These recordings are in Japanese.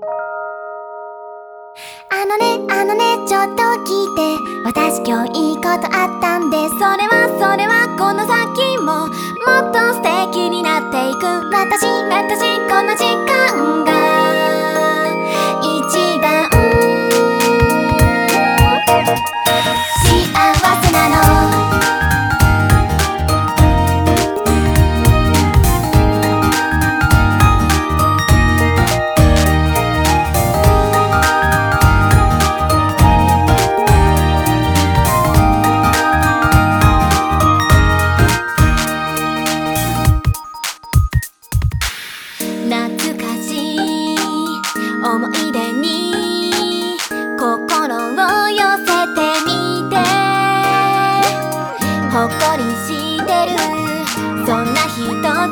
あのね、あのね、ちょっと聞いて。私今日いいことあったんでそれは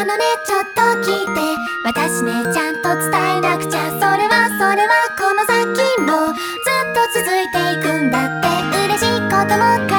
あのねちょっと聞いて。私ねちゃんと伝えなくちゃ。それはそれはこの先もずっと続いていくんだって。嬉しいことも